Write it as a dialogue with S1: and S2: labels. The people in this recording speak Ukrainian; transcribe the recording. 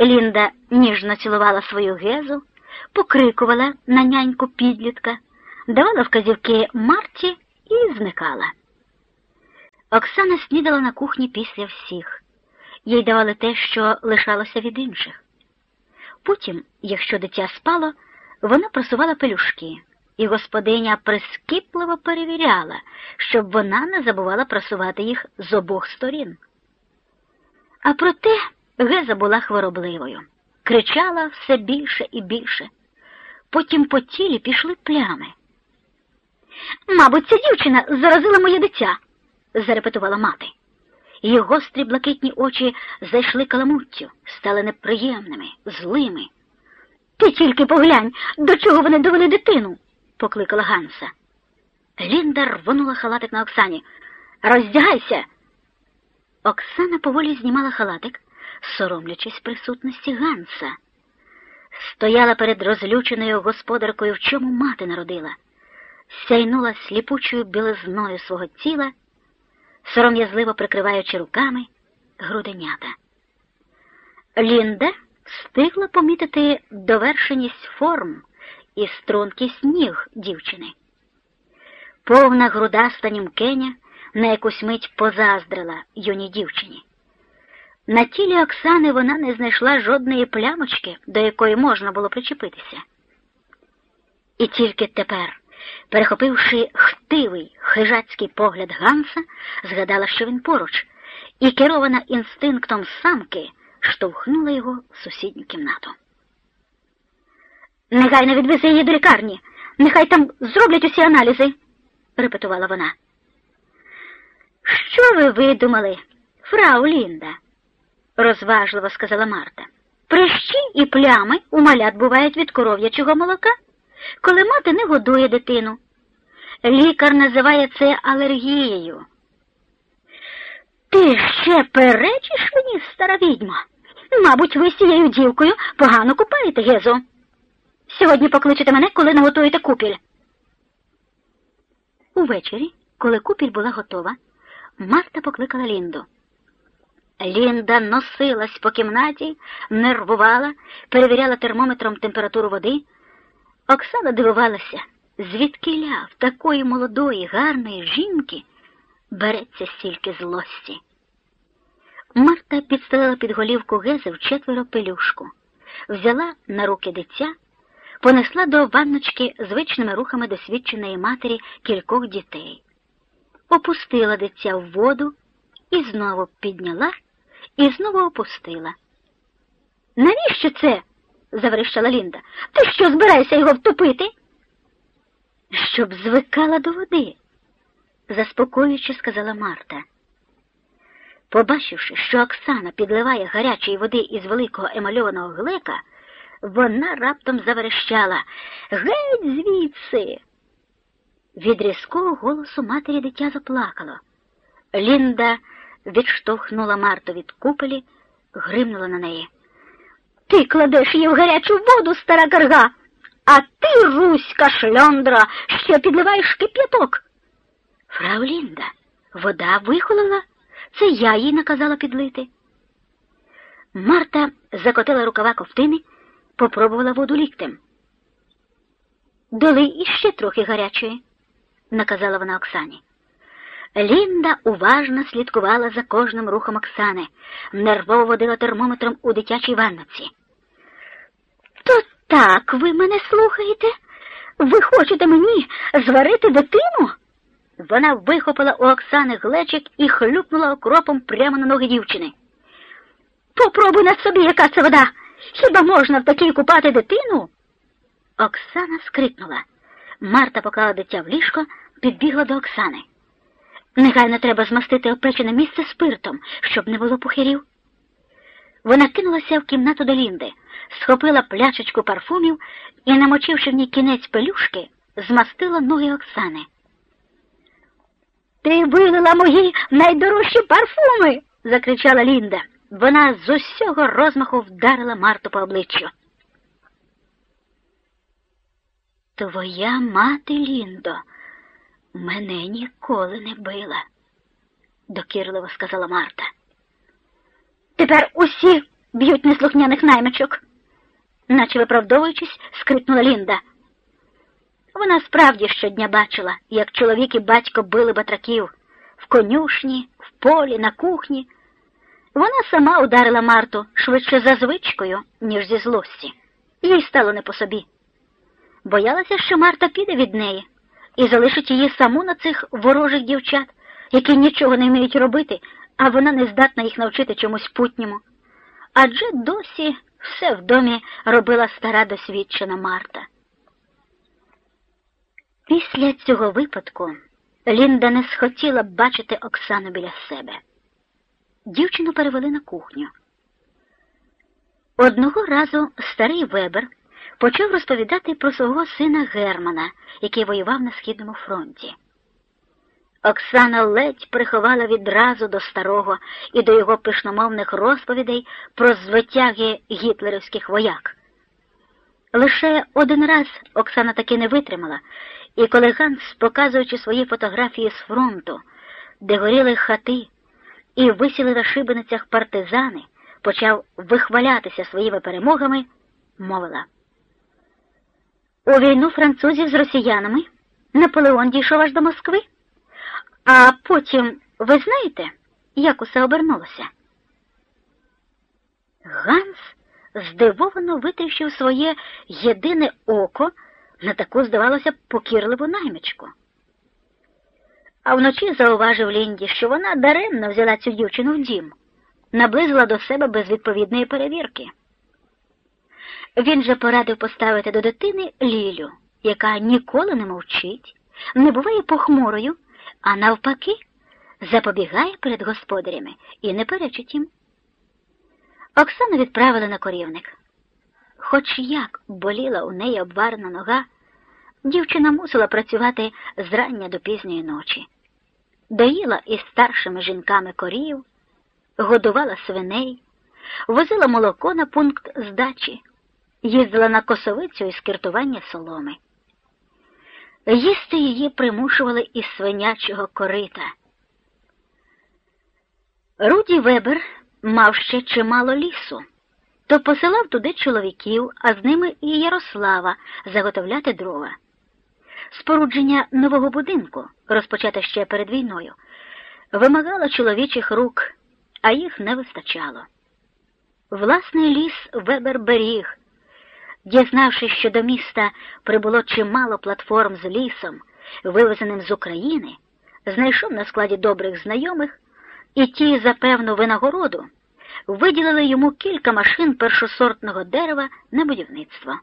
S1: Лінда ніжно цілувала свою гезу, покрикувала на няньку підлітка, давала вказівки Марті і зникала. Оксана снідала на кухні після всіх, їй давали те, що лишалося від інших. Потім, якщо дитя спало, вона просувала пелюшки, і господиня прискіпливо перевіряла, щоб вона не забувала просувати їх з обох сторін. А проте Геза була хворобливою, кричала все більше і більше. Потім по тілі пішли плями. Мабуть, ця дівчина заразила моє дитя, зарепетувала мати. Її гострі блакитні очі зайшли каламуттю, стали неприємними, злими. Ти тільки поглянь, до чого вони довели дитину, покликала Ганса. Лінда рвонула халатик на Оксані. Роздягайся. Оксана поволі знімала халатик, соромлячись присутності Ганса. Стояла перед розлюченою господаркою, в чому мати народила, сяйнула сліпучою білизною свого тіла, сором'язливо прикриваючи руками груденята. Лінда встигла помітити довершеність форм і стрункість ніг дівчини. Повна грудаста німкеня на якусь мить позаздрила юній дівчині. На тілі Оксани вона не знайшла жодної плямочки, до якої можна було причепитися. І тільки тепер, перехопивши хтивий хижацький погляд Ганса, згадала, що він поруч, і, керована інстинктом самки, штовхнула його в сусідню кімнату. Негайно відвези її до лікарні, нехай там зроблять усі аналізи, репетувала вона. Що ви видумали, фрау Лінда? Розважливо сказала Марта. Прищі і плями у малят бувають від коров'ячого молока, коли мати не годує дитину. Лікар називає це алергією. Ти ще перечиш мені, стара відьма? Мабуть, ви з цією дівкою погано купаєте, Гезо. Сьогодні покличете мене, коли наготуєте купіль. Увечері, коли купіль була готова, Марта покликала Лінду. Лінда носилась по кімнаті, нервувала, перевіряла термометром температуру води. Оксана дивувалася, звідки ля в такої молодої, гарної жінки береться стільки злості. Марта підстелила під голівку Гези в четверо пелюшку, взяла на руки дитя, понесла до ванночки звичними рухами досвідченої матері кількох дітей, опустила дитя в воду і знову підняла і знову опустила. Навіщо це? заверещала Лінда. Ти що збираєшся його втопити? Щоб звикала до води, заспокоюючи, сказала Марта. Побачивши, що Оксана підливає гарячої води із великого емальованого глека, вона раптом заверещала Геть звідси. Від різкого голосу матері дитя заплакало. Лінда відштовхнула Марту від купелі, гримнула на неї. Ти кладеш її в гарячу воду, стара карга, а ти, Руська шльондра, що підливаєш кип'яток. Фрау Лінда, вода вихолола, це я їй наказала підлити. Марта закотила рукава ковтини, попробувала воду ліктем. Доли іще трохи гарячої, наказала вона Оксані. Лінда уважно слідкувала за кожним рухом Оксани, нервово водила термометром у дитячій ванноці. То так ви мене слухаєте? Ви хочете мені зварити дитину? Вона вихопила у Оксани глечик і хлюпнула окропом прямо на ноги дівчини. Попробуй на собі, яка це вода. Хіба можна в такій купати дитину? Оксана скрикнула. Марта поклала дитя в ліжко, підбігла до Оксани. Негайно треба змастити опечене місце спиртом, щоб не було пухирів. Вона кинулася в кімнату до Лінди, схопила плячечку парфумів і, намочивши в ній кінець пелюшки, змастила ноги Оксани. Ти вилила мої найдорожчі парфуми. закричала Лінда. Вона з усього розмаху вдарила Марту по обличчю. Твоя мати, Ліндо, мене ніколи не била, докірливо сказала Марта. Тепер усі б'ють неслухняних наймичок, наче виправдовуючись, скрикнула Лінда. Вона справді щодня бачила, як чоловік і батько били батраків в конюшні, в полі, на кухні. Вона сама ударила Марту швидше за звичкою, ніж зі злості. Їй стало не по собі. Боялася, що Марта піде від неї і залишить її саму на цих ворожих дівчат, які нічого не вміють робити, а вона не здатна їх навчити чомусь путньому. Адже досі все в домі робила стара досвідчена Марта. Після цього випадку Лінда не схотіла б бачити Оксану біля себе. Дівчину перевели на кухню. Одного разу старий Вебер почав розповідати про свого сина Германа, який воював на Східному фронті. Оксана ледь приховала відразу до старого і до його пишномовних розповідей про звитяги гітлерівських вояк. Лише один раз Оксана таки не витримала, і коли Ганс, показуючи свої фотографії з фронту, де горіли хати і висіли на шибеницях партизани, почав вихвалятися своїми перемогами, мовила. У війну французів з росіянами Наполеон дійшов аж до Москви. А потім, ви знаєте, як усе обернулося? Ганс здивовано витріщив своє єдине око на таку, здавалося, покірливу наймичку. А вночі зауважив Лінді, що вона даремно взяла цю дівчину в дім, наблизила до себе без відповідної перевірки. Він же порадив поставити до дитини Лілю, яка ніколи не мовчить, не буває похмурою, а навпаки, запобігає перед господарями і не перечить їм. Оксану відправили на корівник. Хоч як боліла у неї обварена нога, дівчина мусила працювати з рання до пізньої ночі. Доїла із старшими жінками корів, годувала свиней, возила молоко на пункт здачі, їздила на косовицю із киртування соломи. Їсти її примушували із свинячого корита. Руді Вебер мав ще чимало лісу, то посилав туди чоловіків, а з ними і Ярослава заготовляти дрова. Спорудження нового будинку, розпочате ще перед війною, вимагало чоловічих рук, а їх не вистачало. Власний ліс Вебер беріг. Дізнавшись, що до міста прибуло чимало платформ з лісом, вивезеним з України, знайшов на складі добрих знайомих, і ті, за певну винагороду, виділили йому кілька машин першосортного дерева на будівництво.